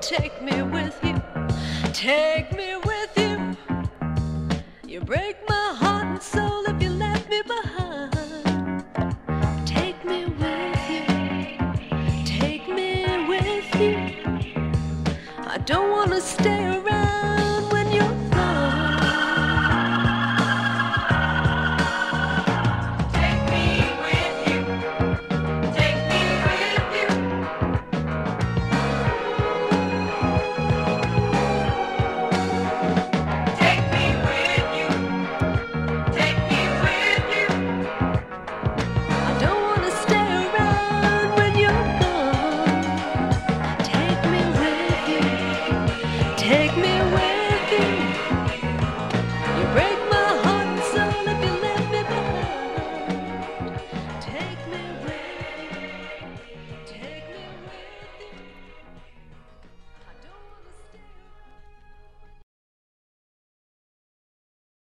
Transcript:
Take me with you, take me with you. You break my heart and soul if you left me behind. Take me with you, take me with you. I don't wanna stay